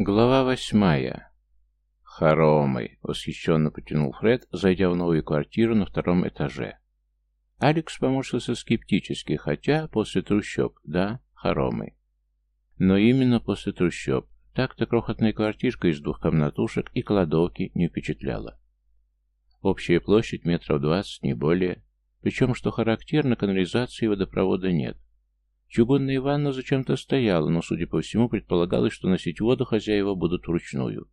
Глава восьмая. «Хоромы!» — восхищенно потянул Фред, зайдя в новую квартиру на втором этаже. Алекс поморщился скептически, хотя после трущоб, да, хоромы. Но именно после трущоб. Так-то крохотная квартирка из двух комнатушек и кладовки не впечатляла. Общая площадь метров двадцать, не более. Причем, что характерно, канализации и водопровода нет. Чугунная ванна зачем-то стояла, но, судя по всему, предполагалось, что носить воду хозяева будут вручную.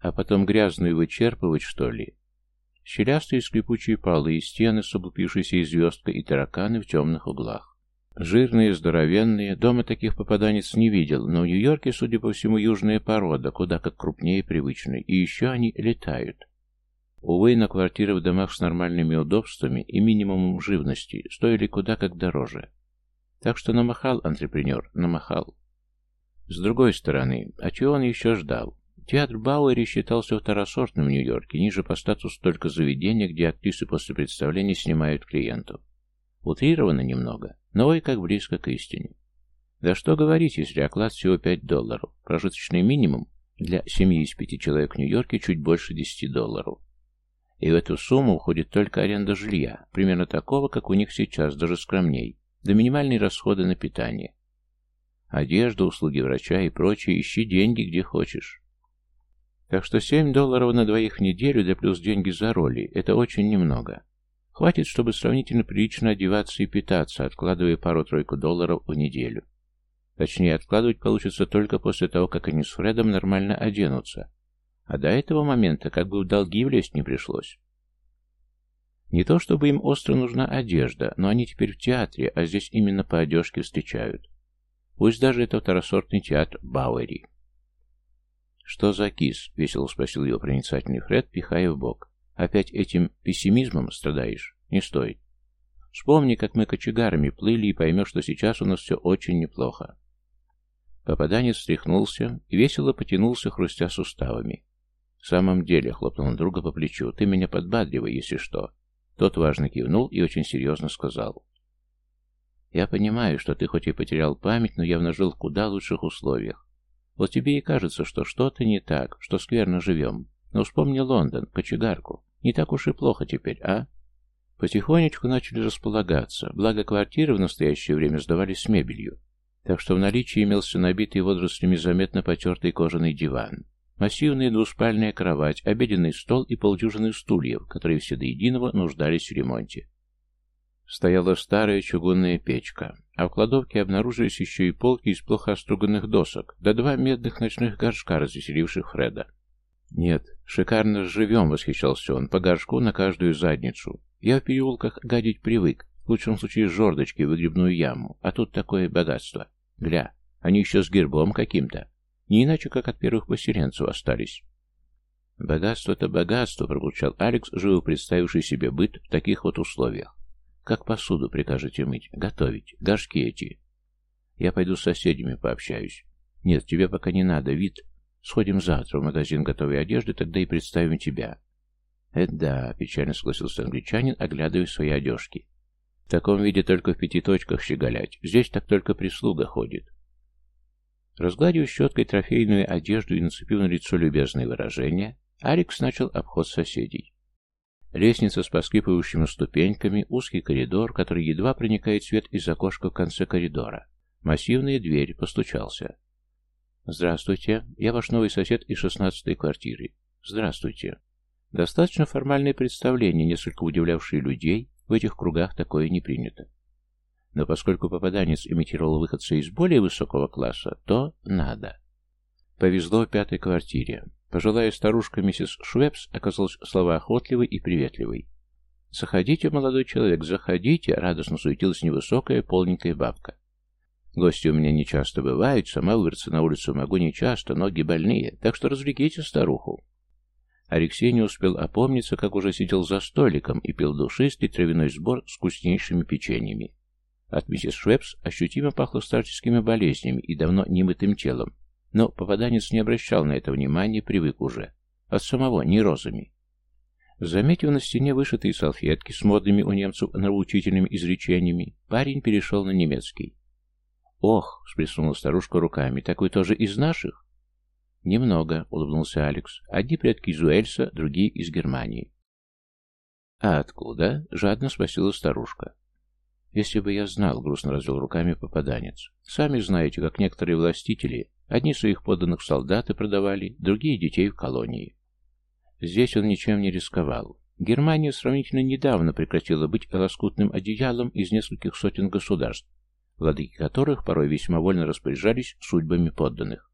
А потом грязную вычерпывать, что ли? Щелястые скрипучие полы, стены с облупившейся звездкой и тараканы в темных углах. Жирные, здоровенные, дома таких попаданец не видел, но в Нью-Йорке, судя по всему, южная порода, куда как крупнее привычной, и еще они летают. Увы, на квартиры в домах с нормальными удобствами и минимумом живности стоили куда как дороже. Так что намахал антрепренер, намахал. С другой стороны, а чего он еще ждал? Театр Бауэри считался второсортным в Нью-Йорке, ниже по статусу только заведения, где актрисы после представления снимают клиентов. Утрировано немного, но ой как близко к истине. Да что говорить, если оклад всего 5 долларов, прожиточный минимум для семьи из пяти человек в Нью-Йорке чуть больше 10 долларов. И в эту сумму уходит только аренда жилья, примерно такого, как у них сейчас, даже скромней, да минимальные расходы на питание. Одежда, услуги врача и прочее, ищи деньги где хочешь. Так что 7 долларов на двоих в неделю, да плюс деньги за роли, это очень немного. Хватит, чтобы сравнительно прилично одеваться и питаться, откладывая пару-тройку долларов в неделю. Точнее, откладывать получится только после того, как они с Фредом нормально оденутся. А до этого момента как бы в долги влезть не пришлось. Не то чтобы им остро нужна одежда, но они теперь в театре, а здесь именно по одежке встречают. Пусть даже это второсортный театр Бауэри. «Что за кис?» — весело спросил его проницательный Фред, пихая в бок. «Опять этим пессимизмом страдаешь? Не стоит. Вспомни, как мы кочегарами плыли, и поймешь, что сейчас у нас все очень неплохо». Попаданец встряхнулся и весело потянулся, хрустя суставами. «В самом деле», — хлопнул друга по плечу, — «ты меня подбадривай, если что. Тот важно кивнул и очень серьезно сказал. «Я понимаю, что ты хоть и потерял память, но явно жил в куда лучших условиях. Вот тебе и кажется, что что-то не так, что скверно живем. Но вспомни Лондон, кочегарку. Не так уж и плохо теперь, а?» Потихонечку начали располагаться, благо квартиры в настоящее время сдавались с мебелью. Так что в наличии имелся набитый водорослями заметно потертый кожаный диван, Массивная двуспальная кровать, обеденный стол и полдюжины стульев, которые все до единого нуждались в ремонте. Стояла старая чугунная печка, а в кладовке обнаружились еще и полки из плохо оструганных досок, да два медных ночных горшка, развеселивших Фреда. «Нет, шикарно живем», — восхищался он, — «по горшку на каждую задницу. Я в переулках гадить привык, в лучшем случае жердочки в выгребную яму, а тут такое богатство. Гля, они еще с гербом каким-то». Не иначе, как от первых поселенцев остались. «Богатство-то богатство», — пробурчал Алекс, живо представивший себе быт в таких вот условиях. «Как посуду прикажете мыть? Готовить? Горшки эти?» «Я пойду с соседями пообщаюсь». «Нет, тебе пока не надо, вид. Сходим завтра в магазин готовой одежды, тогда и представим тебя». «Это да», — печально согласился англичанин, оглядывая свои одежки. «В таком виде только в пяти точках щеголять. Здесь так только прислуга ходит. Разгладив щеткой трофейную одежду и нацепив на лицо любезные выражения, Алекс начал обход соседей. Лестница с поскрипывающими ступеньками, узкий коридор, который едва проникает свет из окошка в конце коридора. Массивная дверь, постучался. «Здравствуйте, я ваш новый сосед из шестнадцатой квартиры. Здравствуйте». Достаточно формальное представление, несколько удивлявшее людей, в этих кругах такое не принято. Но поскольку попаданец имитировал выходца из более высокого класса, то надо. Повезло в пятой квартире. Пожилая старушка миссис Швепс оказалась словоохотливой и приветливой. «Заходите, молодой человек, заходите!» — радостно суетилась невысокая, полненькая бабка. «Гости у меня не часто бывают, сама выбраться на улицу могу не часто, ноги больные, так что развлеките старуху». Алексей не успел опомниться, как уже сидел за столиком и пил душистый травяной сбор с вкуснейшими печеньями. От миссис Швепс ощутимо пахло старческими болезнями и давно немытым телом, но попаданец не обращал на это внимания, привык уже. От самого, не розами. Заметив на стене вышитые салфетки с модными у немцев нравоучительными изречениями, парень перешел на немецкий. «Ох!» — всплеснула старушка руками. «Так вы тоже из наших?» Немного, улыбнулся Алекс. Одни предки из Уэльса, другие из Германии. А откуда? Жадно спросила старушка. Если бы я знал, грустно развел руками попаданец. Сами знаете, как некоторые властители одни своих подданных солдаты продавали, другие детей в колонии. Здесь он ничем не рисковал. Германия сравнительно недавно прекратила быть лоскутным одеялом из нескольких сотен государств, владыки которых порой весьма вольно распоряжались судьбами подданных.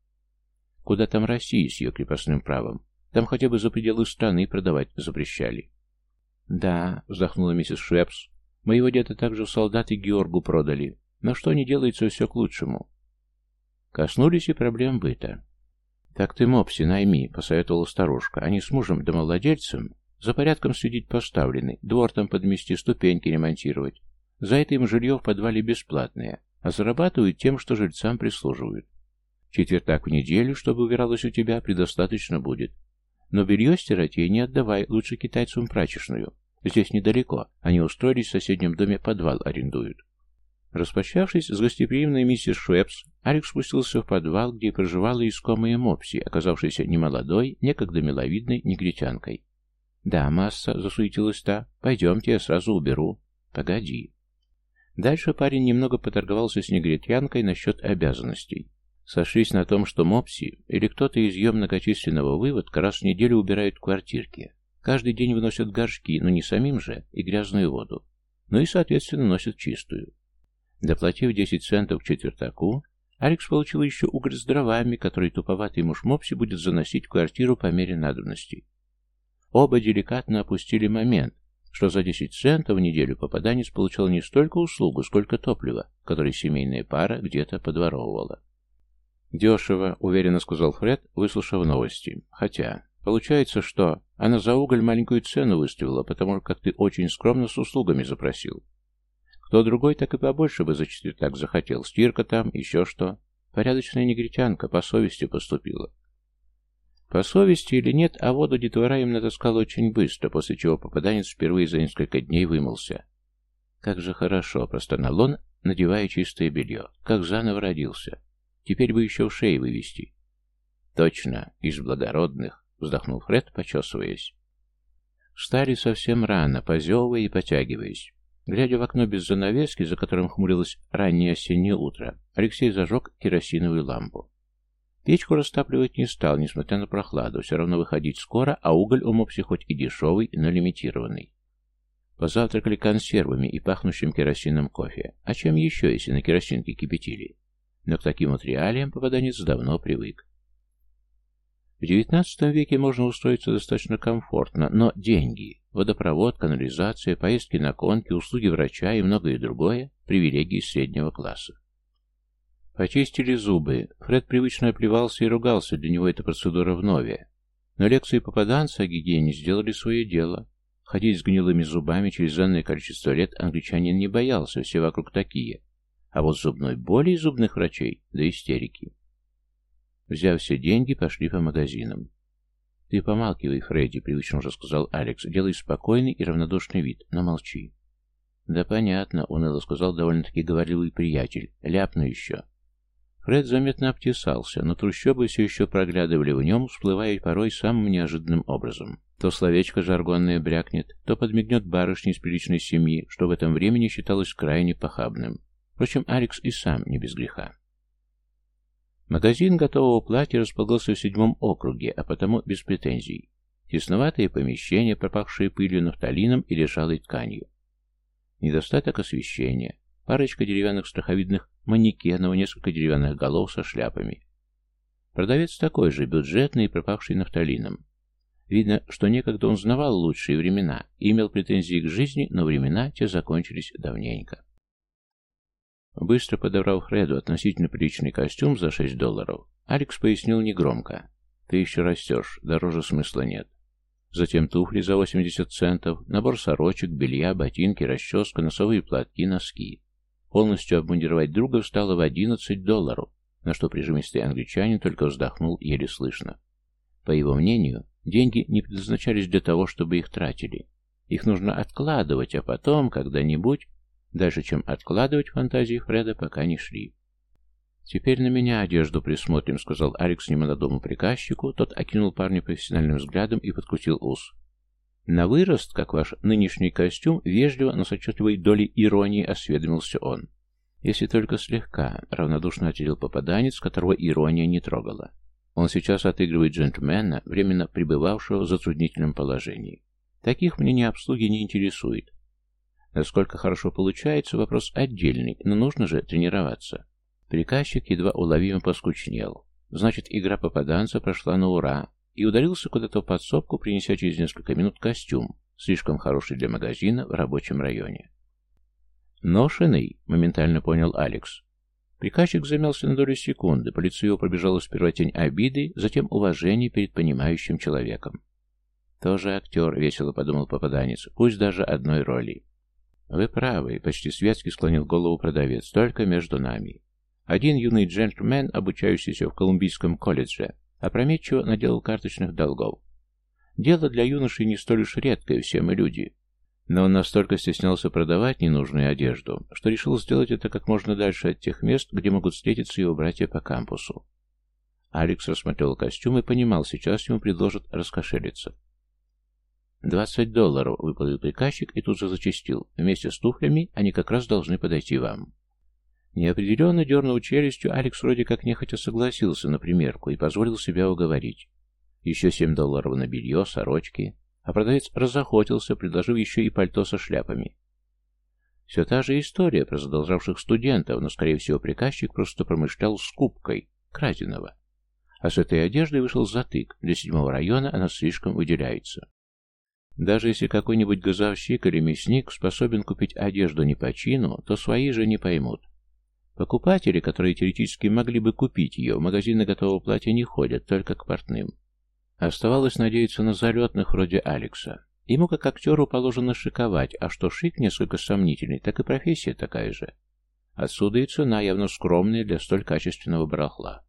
Куда там Россия с ее крепостным правом? Там хотя бы за пределы страны продавать запрещали. «Да», — вздохнула миссис Швепс, — «моего деда также солдаты Георгу продали. Но что не делается, все к лучшему». Коснулись и проблем быта. «Так ты мопси найми», — посоветовала старушка. «Они с мужем домовладельцем за порядком следить поставлены, двор там подмести, ступеньки ремонтировать. За это им жилье в подвале бесплатное, а зарабатывают тем, что жильцам прислуживают. Четвертак в неделю, чтобы убиралось у тебя, предостаточно будет. Но белье стирать ей не отдавай, лучше китайцам прачечную. Здесь недалеко, они устроились в соседнем доме, подвал арендуют. Распрощавшись с гостеприимной миссис Швепс, Алекс спустился в подвал, где проживала искомая Мопси, оказавшаяся немолодой, некогда миловидной негритянкой. «Да, масса», — засуетилась та, — «пойдемте, я сразу уберу». «Погоди». Дальше парень немного поторговался с негритянкой насчет обязанностей. Сошлись на том, что Мопси или кто-то из ее многочисленного выводка раз в неделю убирают квартирки. Каждый день выносят горшки, но не самим же, и грязную воду. Ну и, соответственно, носят чистую. Доплатив 10 центов к четвертаку, Алекс получил еще уголь с дровами, который туповатый муж Мопси будет заносить в квартиру по мере надобностей. Оба деликатно опустили момент, что за 10 центов в неделю попаданец получал не столько услугу, сколько топлива, которое семейная пара где-то подворовывала. «Дешево», — уверенно сказал Фред, выслушав новости. «Хотя, получается, что она за уголь маленькую цену выставила, потому как ты очень скромно с услугами запросил. Кто другой так и побольше бы за четвертак захотел. Стирка там, еще что. Порядочная негритянка, по совести поступила». По совести или нет, а воду детвора им натаскал очень быстро, после чего попаданец впервые за несколько дней вымылся. «Как же хорошо!» — простонал он, надевая чистое белье. «Как заново родился!» Теперь бы еще в шее вывести. Точно, из благородных, вздохнул Фред, почесываясь. Встали совсем рано, позевывая и потягиваясь. Глядя в окно без занавески, за которым хмурилось раннее осеннее утро, Алексей зажег керосиновую лампу. Печку растапливать не стал, несмотря на прохладу. Все равно выходить скоро, а уголь у мопси хоть и дешевый, но лимитированный. Позавтракали консервами и пахнущим керосином кофе. А чем еще, если на керосинке кипятили? но к таким вот реалиям попаданец давно привык. В XIX веке можно устроиться достаточно комфортно, но деньги, водопровод, канализация, поездки на конки, услуги врача и многое другое – привилегии среднего класса. Почистили зубы. Фред привычно оплевался и ругался, для него эта процедура вновь. Но лекции попаданца о гигиене сделали свое дело. Ходить с гнилыми зубами через данное количество лет англичанин не боялся, все вокруг такие. А вот зубной боли и зубных врачей до истерики. Взяв все деньги, пошли по магазинам. «Ты помалкивай, Фредди», — привычно уже сказал Алекс. «Делай спокойный и равнодушный вид, но молчи». «Да понятно», — уныло сказал довольно-таки говорливый приятель. «Ляпну еще». Фред заметно обтесался, но трущобы все еще проглядывали в нем, всплывая порой самым неожиданным образом. То словечко жаргонное брякнет, то подмигнет барышне из приличной семьи, что в этом времени считалось крайне похабным. Впрочем, Алекс и сам не без греха. Магазин готового платья располагался в седьмом округе, а потому без претензий. Тесноватые помещения, пропахшие пылью, нафталином и лежалой тканью. Недостаток освещения, парочка деревянных страховидных манекенов, несколько деревянных голов со шляпами. Продавец такой же, бюджетный и пропахший нафталином. Видно, что некогда он знавал лучшие времена и имел претензии к жизни, но времена те закончились давненько. Быстро подобрав Фреду относительно приличный костюм за 6 долларов, Алекс пояснил негромко. «Ты еще растешь, дороже смысла нет». Затем туфли за 80 центов, набор сорочек, белья, ботинки, расческа, носовые платки, носки. Полностью обмундировать друга стало в 11 долларов, на что прижимистый англичанин только вздохнул еле слышно. По его мнению, деньги не предназначались для того, чтобы их тратили. Их нужно откладывать, а потом, когда-нибудь, Дальше, чем откладывать фантазии Фреда, пока не шли. «Теперь на меня одежду присмотрим», — сказал Алекс немолодому приказчику. Тот окинул парня профессиональным взглядом и подкрутил ус. «На вырост, как ваш нынешний костюм, вежливо, но с отчетливой долей иронии осведомился он. Если только слегка, равнодушно ответил попаданец, которого ирония не трогала. Он сейчас отыгрывает джентльмена, временно пребывавшего в затруднительном положении. Таких мне не обслуги не интересует. Насколько хорошо получается, вопрос отдельный, но нужно же тренироваться. Приказчик едва уловимо поскучнел. Значит, игра попаданца прошла на ура, и ударился куда-то в подсобку, принеся через несколько минут костюм, слишком хороший для магазина в рабочем районе. «Ношеный», — моментально понял Алекс. Приказчик замялся на долю секунды, по лицу его пробежала сперва тень обиды, затем уважение перед понимающим человеком. «Тоже актер», — весело подумал попаданец, — «пусть даже одной роли». «Вы правы», — почти светски склонил голову продавец, — «только между нами. Один юный джентльмен, обучающийся в Колумбийском колледже, опрометчиво наделал карточных долгов. Дело для юношей не столь уж редкое, все мы люди. Но он настолько стеснялся продавать ненужную одежду, что решил сделать это как можно дальше от тех мест, где могут встретиться его братья по кампусу. Алекс рассмотрел костюм и понимал, сейчас ему предложат раскошелиться. «Двадцать долларов», — выплатил приказчик и тут же зачастил. «Вместе с туфлями они как раз должны подойти вам». Неопределенно дернув челюстью, Алекс вроде как нехотя согласился на примерку и позволил себя уговорить. Еще семь долларов на белье, сорочки, а продавец разохотился, предложив еще и пальто со шляпами. Все та же история про задолжавших студентов, но, скорее всего, приказчик просто промышлял скупкой краденого. А с этой одеждой вышел затык, для седьмого района она слишком выделяется. Даже если какой-нибудь газовщик или мясник способен купить одежду не по чину, то свои же не поймут. Покупатели, которые теоретически могли бы купить ее, в магазины готового платья не ходят, только к портным. Оставалось надеяться на залетных вроде Алекса. Ему, как актеру, положено шиковать, а что шик несколько сомнительный, так и профессия такая же. Отсюда и цена явно скромная для столь качественного барахла.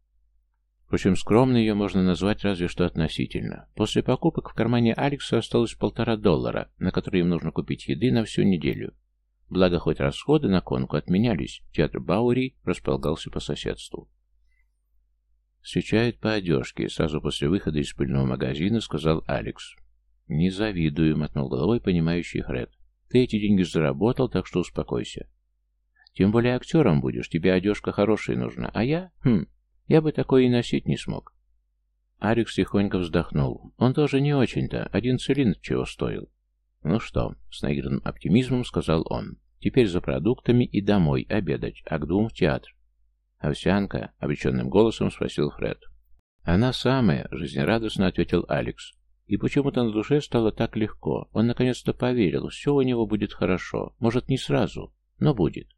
Впрочем, скромной ее можно назвать разве что относительно. После покупок в кармане Алекса осталось полтора доллара, на которые им нужно купить еды на всю неделю. Благо, хоть расходы на конку отменялись, театр Баури располагался по соседству. «Встречает по одежке», — сразу после выхода из пыльного магазина сказал Алекс. «Не завидую», — мотнул головой понимающий Фред. «Ты эти деньги заработал, так что успокойся. Тем более актером будешь, тебе одежка хорошая нужна, а я... Хм, я бы такое и носить не смог». Алекс тихонько вздохнул. Он тоже не очень-то, один цилиндр чего стоил. «Ну что?» — с наигранным оптимизмом сказал он. «Теперь за продуктами и домой обедать, а к двум в театр». «Овсянка?» — обреченным голосом спросил Фред. «Она самая», — жизнерадостно ответил Алекс. И почему-то на душе стало так легко. Он наконец-то поверил, все у него будет хорошо. Может, не сразу, но будет.